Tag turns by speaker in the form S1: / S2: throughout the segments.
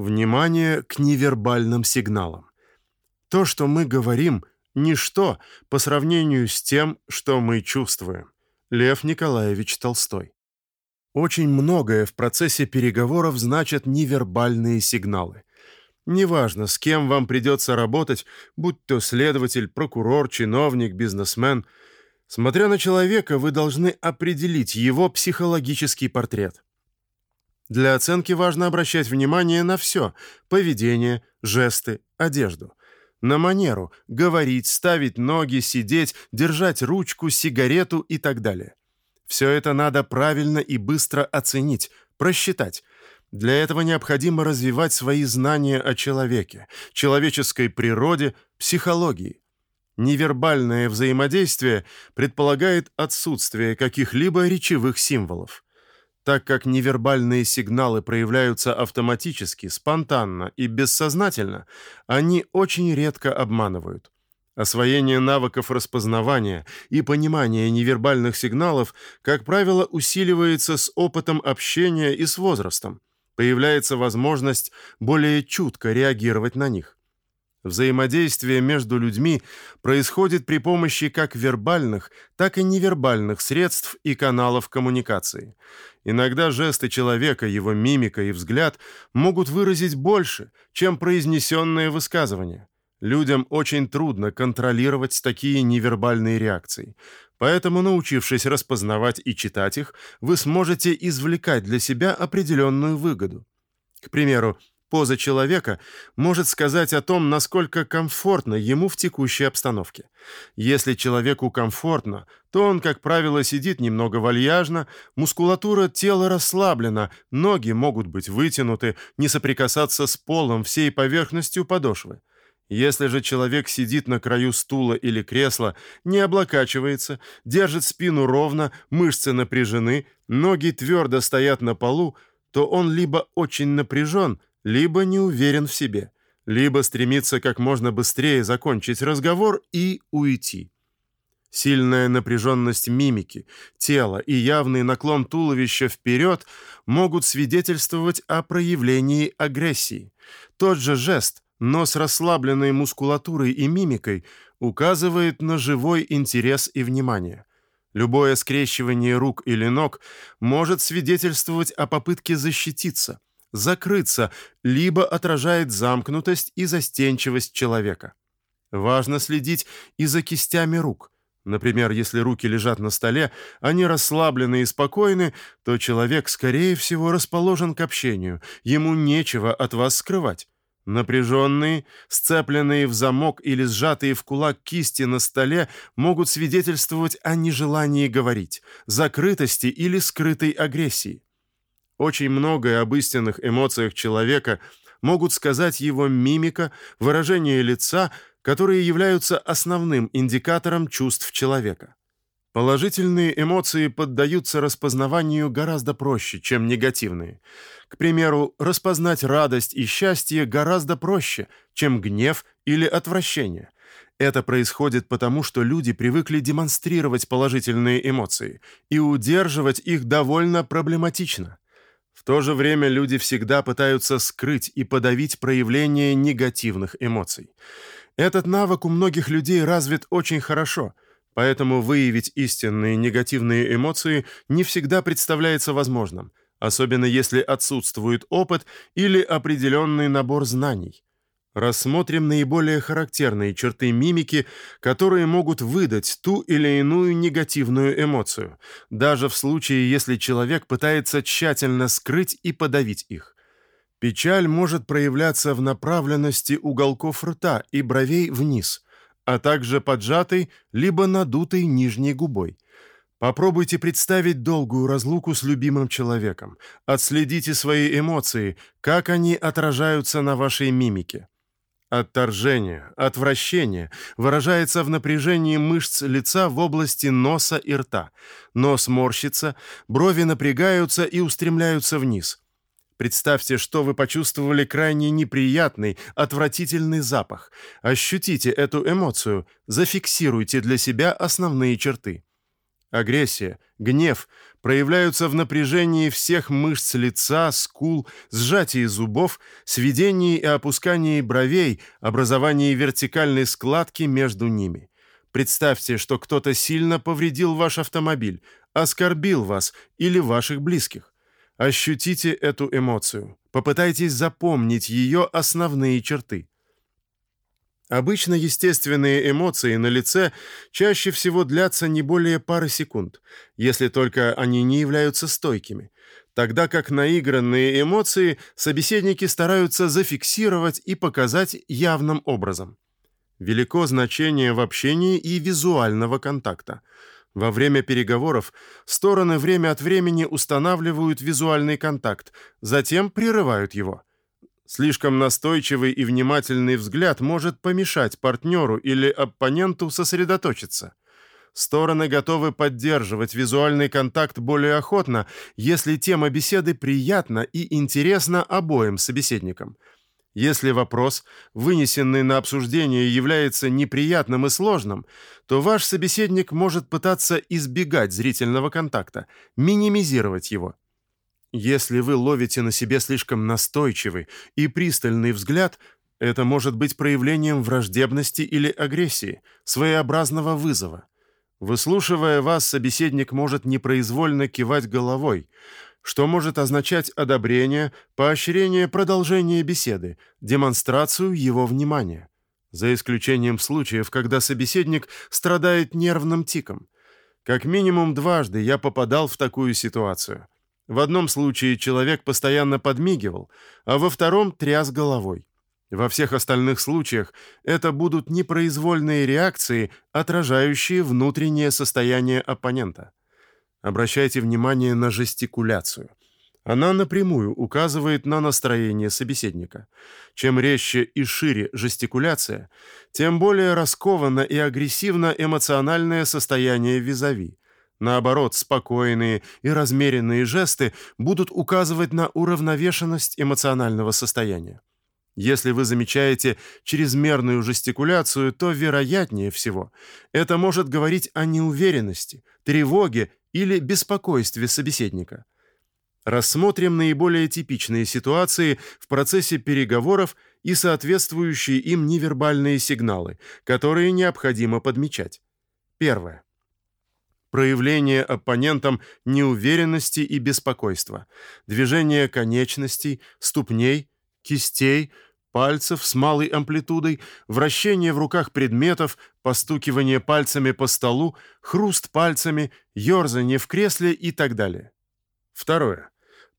S1: Внимание к невербальным сигналам. То, что мы говорим, ничто по сравнению с тем, что мы чувствуем. Лев Николаевич Толстой. Очень многое в процессе переговоров значат невербальные сигналы. Неважно, с кем вам придется работать, будь то следователь, прокурор, чиновник, бизнесмен, смотря на человека, вы должны определить его психологический портрет. Для оценки важно обращать внимание на все: поведение, жесты, одежду на манеру говорить, ставить ноги, сидеть, держать ручку, сигарету и так далее. Все это надо правильно и быстро оценить, просчитать. Для этого необходимо развивать свои знания о человеке, человеческой природе, психологии. Невербальное взаимодействие предполагает отсутствие каких-либо речевых символов. Так как невербальные сигналы проявляются автоматически, спонтанно и бессознательно, они очень редко обманывают. Освоение навыков распознавания и понимания невербальных сигналов, как правило, усиливается с опытом общения и с возрастом. Появляется возможность более чутко реагировать на них. Взаимодействие между людьми происходит при помощи как вербальных, так и невербальных средств и каналов коммуникации. Иногда жесты человека, его мимика и взгляд могут выразить больше, чем произнесенные высказывания. Людям очень трудно контролировать такие невербальные реакции. Поэтому, научившись распознавать и читать их, вы сможете извлекать для себя определенную выгоду. К примеру, Поза человека может сказать о том, насколько комфортно ему в текущей обстановке. Если человеку комфортно, то он, как правило, сидит немного вальяжно, мускулатура тела расслаблена, ноги могут быть вытянуты, не соприкасаться с полом всей поверхностью подошвы. Если же человек сидит на краю стула или кресла, не облокачивается, держит спину ровно, мышцы напряжены, ноги твердо стоят на полу, то он либо очень напряжен, либо не уверен в себе, либо стремится как можно быстрее закончить разговор и уйти. Сильная напряженность мимики, тела и явный наклон туловища вперед могут свидетельствовать о проявлении агрессии. Тот же жест, но с расслабленной мускулатурой и мимикой, указывает на живой интерес и внимание. Любое скрещивание рук или ног может свидетельствовать о попытке защититься – закрыться, либо отражает замкнутость и застенчивость человека. Важно следить и за кистями рук. Например, если руки лежат на столе, они расслаблены и спокойны, то человек, скорее всего, расположен к общению. Ему нечего от вас скрывать. Напряженные, сцепленные в замок или сжатые в кулак кисти на столе могут свидетельствовать о нежелании говорить, закрытости или скрытой агрессии. Очень многое об истинных эмоциях человека могут сказать его мимика, выражение лица, которые являются основным индикатором чувств человека. Положительные эмоции поддаются распознаванию гораздо проще, чем негативные. К примеру, распознать радость и счастье гораздо проще, чем гнев или отвращение. Это происходит потому, что люди привыкли демонстрировать положительные эмоции, и удерживать их довольно проблематично. В то же время люди всегда пытаются скрыть и подавить проявление негативных эмоций. Этот навык у многих людей развит очень хорошо, поэтому выявить истинные негативные эмоции не всегда представляется возможным, особенно если отсутствует опыт или определенный набор знаний. Рассмотрим наиболее характерные черты мимики, которые могут выдать ту или иную негативную эмоцию, даже в случае, если человек пытается тщательно скрыть и подавить их. Печаль может проявляться в направленности уголков рта и бровей вниз, а также поджатой либо надутой нижней губой. Попробуйте представить долгую разлуку с любимым человеком. Отследите свои эмоции, как они отражаются на вашей мимике. Отторжение, отвращение выражается в напряжении мышц лица в области носа и рта. Нос морщится, брови напрягаются и устремляются вниз. Представьте, что вы почувствовали крайне неприятный, отвратительный запах. Ощутите эту эмоцию, зафиксируйте для себя основные черты. Агрессия, гнев проявляются в напряжении всех мышц лица, скул, сжатии зубов, сведении и опускании бровей, образовании вертикальной складки между ними. Представьте, что кто-то сильно повредил ваш автомобиль, оскорбил вас или ваших близких. Ощутите эту эмоцию. Попытайтесь запомнить ее основные черты. Обычно естественные эмоции на лице чаще всего длятся не более пары секунд, если только они не являются стойкими, тогда как наигранные эмоции собеседники стараются зафиксировать и показать явным образом. Велико значение в общении и визуального контакта. Во время переговоров стороны время от времени устанавливают визуальный контакт, затем прерывают его – Слишком настойчивый и внимательный взгляд может помешать партнеру или оппоненту сосредоточиться. Стороны готовы поддерживать визуальный контакт более охотно, если тема беседы приятна и интересна обоим собеседникам. Если вопрос, вынесенный на обсуждение, является неприятным и сложным, то ваш собеседник может пытаться избегать зрительного контакта, минимизировать его. Если вы ловите на себе слишком настойчивый и пристальный взгляд, это может быть проявлением враждебности или агрессии, своеобразного вызова. Выслушивая вас, собеседник может непроизвольно кивать головой, что может означать одобрение, поощрение продолжения беседы, демонстрацию его внимания. За исключением случаев, когда собеседник страдает нервным тиком. Как минимум дважды я попадал в такую ситуацию – в одном случае человек постоянно подмигивал, а во втором тряс головой. Во всех остальных случаях это будут непроизвольные реакции, отражающие внутреннее состояние оппонента. Обращайте внимание на жестикуляцию. Она напрямую указывает на настроение собеседника. Чем резче и шире жестикуляция, тем более раскованно и агрессивно эмоциональное состояние визави. Наоборот, спокойные и размеренные жесты будут указывать на уравновешенность эмоционального состояния. Если вы замечаете чрезмерную жестикуляцию, то вероятнее всего это может говорить о неуверенности, тревоге или беспокойстве собеседника. Рассмотрим наиболее типичные ситуации в процессе переговоров и соответствующие им невербальные сигналы, которые необходимо подмечать. Первое проявление оппонентом неуверенности и беспокойства, движение конечностей, ступней, кистей, пальцев с малой амплитудой, вращение в руках предметов, постукивание пальцами по столу, хруст пальцами, ерзание в кресле и так далее. Второе.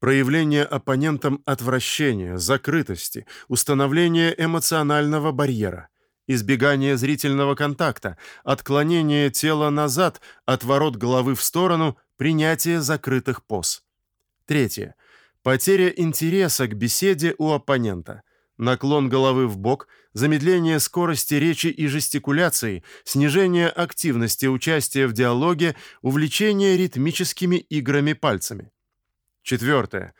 S1: Проявление оппонентом отвращения, закрытости, установление эмоционального барьера – избегание зрительного контакта, отклонение тела назад, отворот головы в сторону, принятие закрытых поз. Третье. Потеря интереса к беседе у оппонента. Наклон головы в бок, замедление скорости речи и жестикуляции, снижение активности участия в диалоге, увлечение ритмическими играми пальцами. Четвертое.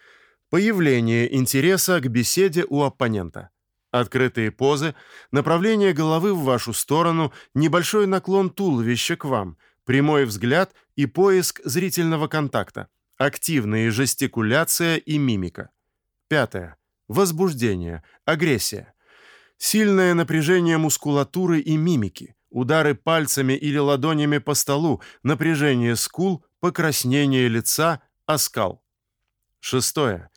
S1: Появление интереса к беседе у оппонента. Открытые позы, направление головы в вашу сторону, небольшой наклон туловища к вам, прямой взгляд и поиск зрительного контакта, активная жестикуляция и мимика. Пятое. Возбуждение, агрессия. Сильное напряжение мускулатуры и мимики, удары пальцами или ладонями по столу, напряжение скул, покраснение лица, оскал. Шестое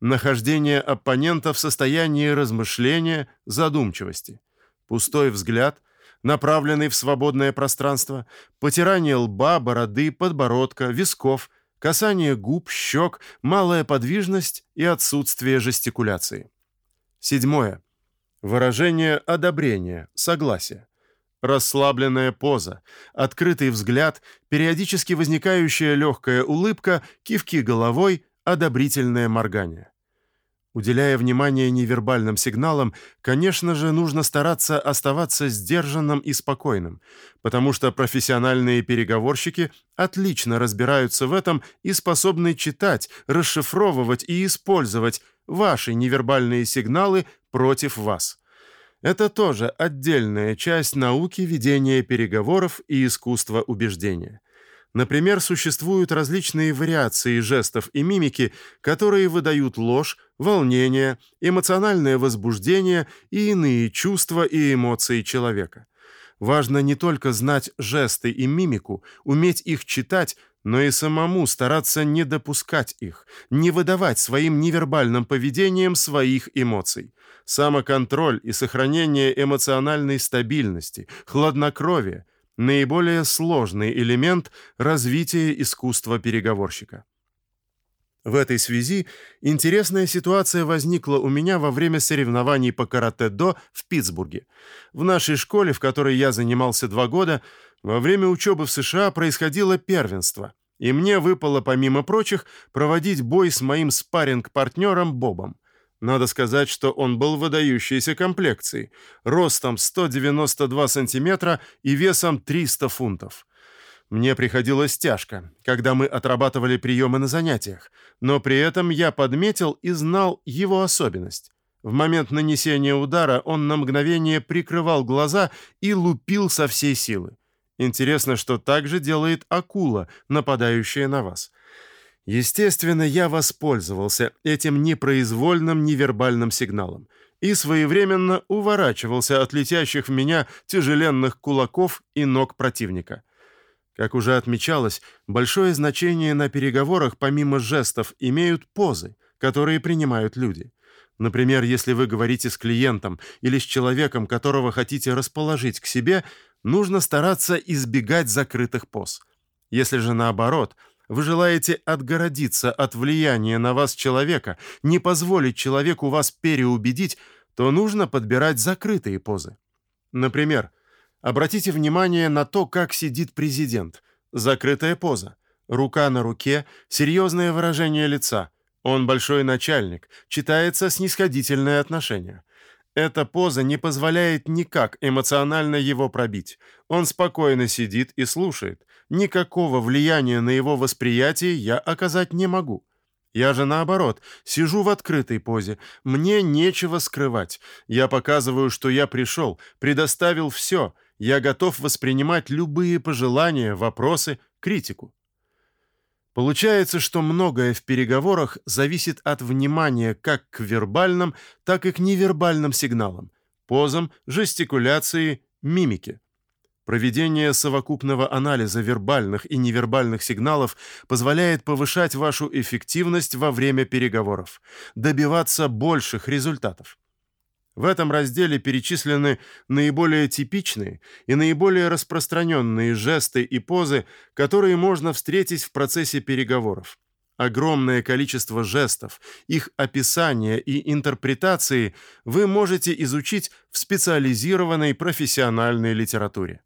S1: нахождение оппонента в состоянии размышления, задумчивости. Пустой взгляд, направленный в свободное пространство, потирание лба, бороды, подбородка, висков, касание губ, щек, малая подвижность и отсутствие жестикуляции. Седьмое. Выражение одобрения, согласия. Расслабленная поза, открытый взгляд, периодически возникающая легкая улыбка, кивки головой, одобрительное моргание. Уделяя внимание невербальным сигналам, конечно же, нужно стараться оставаться сдержанным и спокойным, потому что профессиональные переговорщики отлично разбираются в этом и способны читать, расшифровывать и использовать ваши невербальные сигналы против вас. Это тоже отдельная часть науки ведения переговоров и искусства убеждения. Например, существуют различные вариации жестов и мимики, которые выдают ложь, волнение, эмоциональное возбуждение и иные чувства и эмоции человека. Важно не только знать жесты и мимику, уметь их читать, но и самому стараться не допускать их, не выдавать своим невербальным поведением своих эмоций. Самоконтроль и сохранение эмоциональной стабильности, хладнокровие – наиболее сложный элемент развития искусства переговорщика. В этой связи интересная ситуация возникла у меня во время соревнований по каратэ-до в Питтсбурге. В нашей школе, в которой я занимался два года, во время учебы в США происходило первенство, и мне выпало, помимо прочих, проводить бой с моим спарринг-партнером Бобом. Надо сказать, что он был выдающейся комплекции, ростом 192 сантиметра и весом 300 фунтов. Мне приходилось тяжко, когда мы отрабатывали приемы на занятиях, но при этом я подметил и знал его особенность. В момент нанесения удара он на мгновение прикрывал глаза и лупил со всей силы. Интересно, что так же делает акула, нападающая на вас. Естественно, я воспользовался этим непроизвольным невербальным сигналом и своевременно уворачивался от летящих в меня тяжеленных кулаков и ног противника. Как уже отмечалось, большое значение на переговорах помимо жестов имеют позы, которые принимают люди. Например, если вы говорите с клиентом или с человеком, которого хотите расположить к себе, нужно стараться избегать закрытых поз. Если же наоборот, вы желаете отгородиться от влияния на вас человека, не позволить человеку вас переубедить, то нужно подбирать закрытые позы. Например, Обратите внимание на то, как сидит президент. Закрытая поза. Рука на руке, серьезное выражение лица. Он большой начальник, читается снисходительное отношение. Эта поза не позволяет никак эмоционально его пробить. Он спокойно сидит и слушает. Никакого влияния на его восприятие я оказать не могу. Я же наоборот, сижу в открытой позе. Мне нечего скрывать. Я показываю, что я пришел, предоставил все — я готов воспринимать любые пожелания, вопросы, критику. Получается, что многое в переговорах зависит от внимания как к вербальным, так и к невербальным сигналам, позам, жестикуляции, мимике. Проведение совокупного анализа вербальных и невербальных сигналов позволяет повышать вашу эффективность во время переговоров, добиваться больших результатов. В этом разделе перечислены наиболее типичные и наиболее распространенные жесты и позы, которые можно встретить в процессе переговоров. Огромное количество жестов, их описания и интерпретации вы можете изучить в специализированной профессиональной литературе.